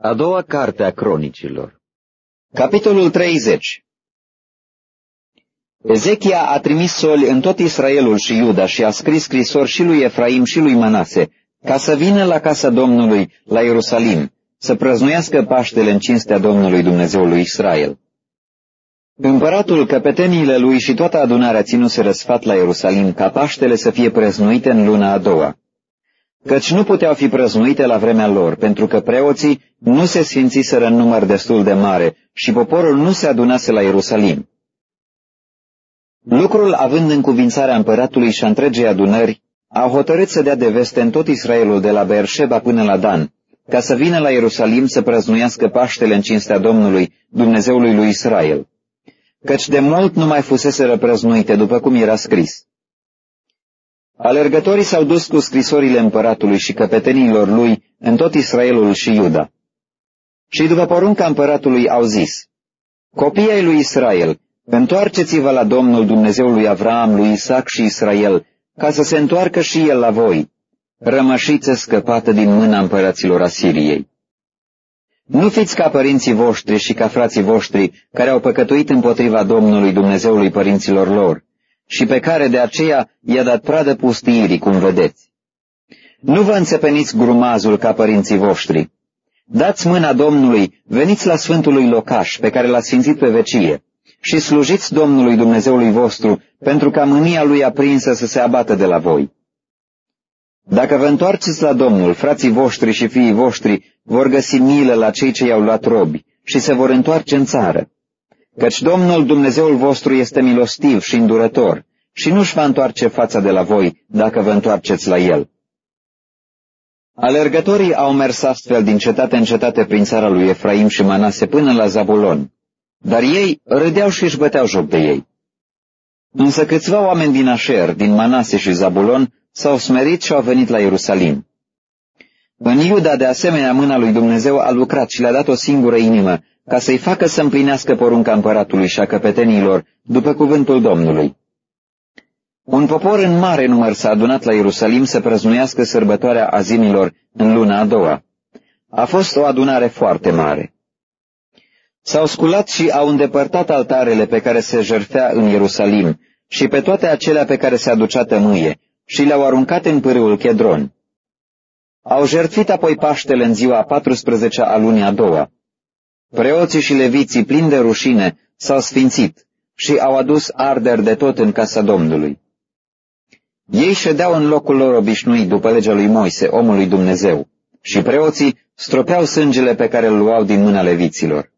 A doua carte a cronicilor. Capitolul 30 Ezechia a trimis soli în tot Israelul și Iuda și a scris scrisori și lui Efraim și lui Manase, ca să vină la casa Domnului, la Ierusalim, să prăznuiască Paștele în cinstea Domnului Dumnezeului Israel. Împăratul, căpeteniile lui și toată adunarea ținuse răsfat la Ierusalim ca Paștele să fie prăznuite în luna a doua căci nu puteau fi prăznuite la vremea lor, pentru că preoții nu se sfințiseră în număr destul de mare și poporul nu se adunase la Ierusalim. Lucrul, având în cuvințarea împăratului și a întregei adunări, a hotărât să dea de veste în tot Israelul de la Beersheba până la Dan, ca să vină la Ierusalim să prăznuiască Paștele în cinstea Domnului, Dumnezeului lui Israel, căci de mult nu mai fusese răprăznuite, după cum era scris. Alergătorii s-au dus cu scrisorile împăratului și căpetenilor lui în tot Israelul și Iuda. Și după porunca împăratului au zis, Copiii lui Israel, întoarceți-vă la Domnul Dumnezeul lui Avram, lui Isaac și Israel, ca să se întoarcă și el la voi, rămășiță scăpată din mâna împăraților Asiriei. Nu fiți ca părinții voștri și ca frații voștri, care au păcătuit împotriva Domnului Dumnezeului părinților lor, și pe care de aceea i-a dat pradă pustiirii, cum vedeți. Nu vă înțepeniți grumazul ca părinții voștri. Dați mâna Domnului, veniți la Sfântului Locaș, pe care l-ați sfințit pe vecie, și slujiți Domnului Dumnezeului vostru, pentru ca mânia lui aprinsă să se abată de la voi. Dacă vă întoarceți la Domnul, frații voștri și fiii voștri vor găsi milă la cei ce i-au luat robi și se vor întoarce în țară căci Domnul Dumnezeul vostru este milostiv și îndurător și nu-și va întoarce fața de la voi dacă vă întoarceți la El. Alergătorii au mers astfel din cetate în cetate prin țara lui Efraim și Manase până la Zabulon, dar ei râdeau și își băteau joc de ei. Însă câțiva oameni din Asher, din Manase și Zabulon, s-au smerit și au venit la Ierusalim. În Iuda, de asemenea, mâna lui Dumnezeu a lucrat și le-a dat o singură inimă, ca să-i facă să împlinească porunca împăratului și a căpetenilor, după cuvântul Domnului. Un popor în mare număr s-a adunat la Ierusalim să prăznuiască sărbătoarea azimilor în luna a doua. A fost o adunare foarte mare. S-au sculat și au îndepărtat altarele pe care se jertfea în Ierusalim și pe toate acelea pe care se aducea tămâie și le-au aruncat în pârâul Chedron. Au jertfit apoi Paștele în ziua 14 a lunii a doua. Preoții și leviții, plini de rușine, s-au sfințit și au adus arderi de tot în casa Domnului. Ei ședeau în locul lor obișnuit după legea lui Moise, omul lui Dumnezeu, și preoții stropeau sângele pe care îl luau din mâna leviților.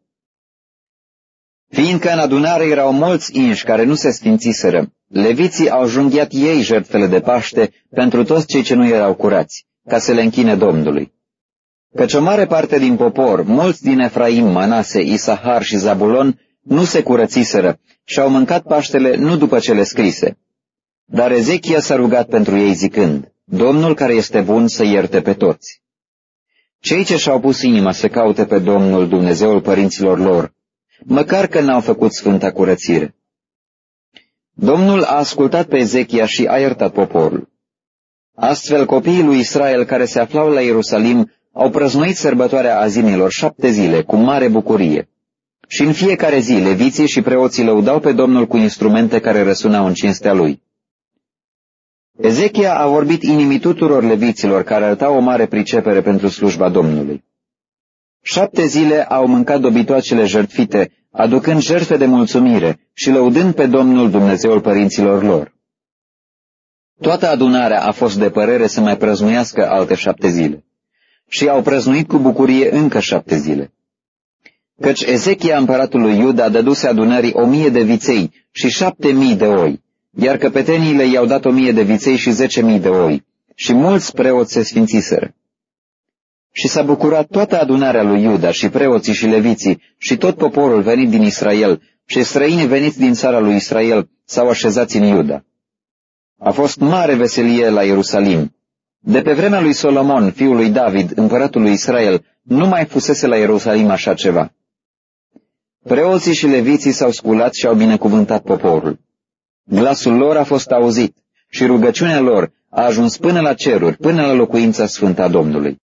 Fiindcă în adunare erau mulți inși care nu se sfințiseră, leviții au junghiat ei jertfele de Paște pentru toți cei ce nu erau curați, ca să le închine Domnului. Căci o mare parte din popor, mulți din Efraim, Manase, Isahar și Zabulon, nu se curățiseră și au mâncat Paștele nu după cele scrise. Dar Ezechia s-a rugat pentru ei zicând, Domnul care este bun să ierte pe toți. Cei ce și-au pus inima să caute pe Domnul Dumnezeul părinților lor, măcar că n-au făcut sfânta curățire. Domnul a ascultat pe Ezechia și a iertat poporul. Astfel, copiii lui Israel care se aflau la Ierusalim au prăznuit sărbătoarea azimilor șapte zile cu mare bucurie. Și în fiecare zi leviții și preoții lăudau pe Domnul cu instrumente care răsunau în cinstea lui. Ezechia a vorbit inimii tuturor leviților care arătau o mare pricepere pentru slujba Domnului. Șapte zile au mâncat dobitoacele jertfite, aducând jertfe de mulțumire și lăudând pe Domnul Dumnezeul părinților lor. Toată adunarea a fost de părere să mai prăznuiască alte șapte zile și au prăznuit cu bucurie încă șapte zile. Căci Ezechia împăratul Iuda dăduse adunării o mie de viței și șapte mii de oi, iar căpeteniile i-au dat o mie de viței și zece mii de oi, și mulți preoți se sfințiseră. Și s-a bucurat toată adunarea lui Iuda și preoții și leviții și tot poporul venit din Israel și străinii veniți din țara lui Israel s-au așezat în Iuda. A fost mare veselie la Ierusalim de pe vremea lui Solomon, fiul lui David, împăratul lui Israel, nu mai fusese la Ierusalim așa ceva. Preoții și leviții s-au sculat și au binecuvântat poporul. Glasul lor a fost auzit și rugăciunea lor a ajuns până la ceruri, până la locuința sfântă a Domnului.